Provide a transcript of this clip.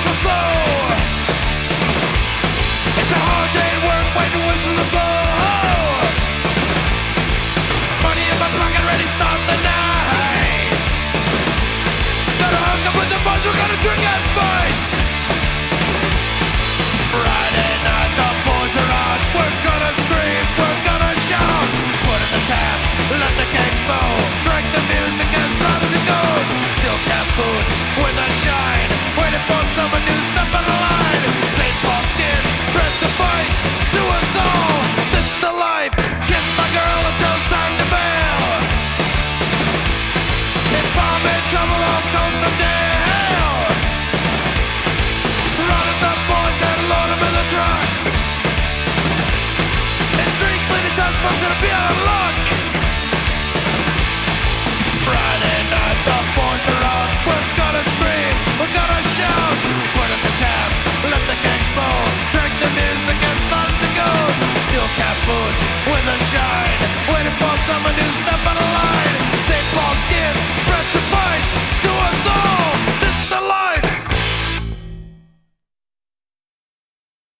So slow. It's a hard day work, waiting whistle to blow. Money in my pocket, ready start the night. Gotta up with the boys, we're gonna and fight. Friday night, the boys are out. We're gonna scream, we're gonna shout. Put in the let the cake flow. Gonna be out of luck. Friday night, the boys are out. We're gonna scream, we're gonna shout. The tap, let the gang the music as as it goes. With a shine. Waiting for someone to step on